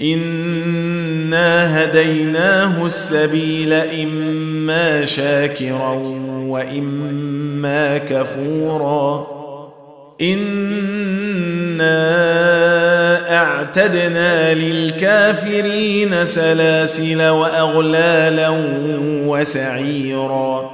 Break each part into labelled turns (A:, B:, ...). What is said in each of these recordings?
A: انا هديناه السبيل اما شاكرا واما كفورا انا اعتدنا للكافرين سلاسل واغلالا وسعيرا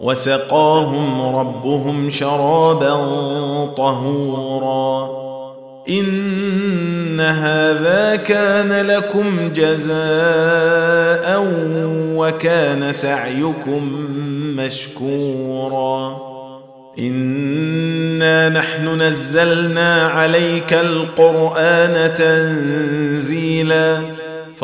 A: وسقاهم ربهم شرابا طهورا. إن هذا كان لكم جزاء وكان سعيكم مشكورا. إنا نحن نزلنا عليك القرآن تنزيلا.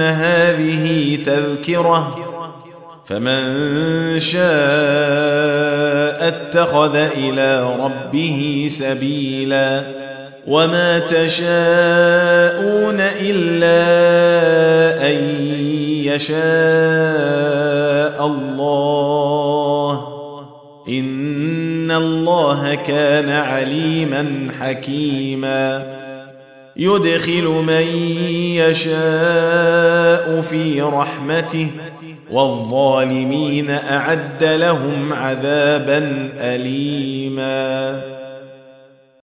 A: هذه تذكرة. فمن شاء اتخذ إلى ربه سبيلا. وما تشاءون إلا أن يشاء الله. إن الله كان عليما حكيما. يدخل من يشاء في رحمته والظالمين أعد لهم عذابا أليما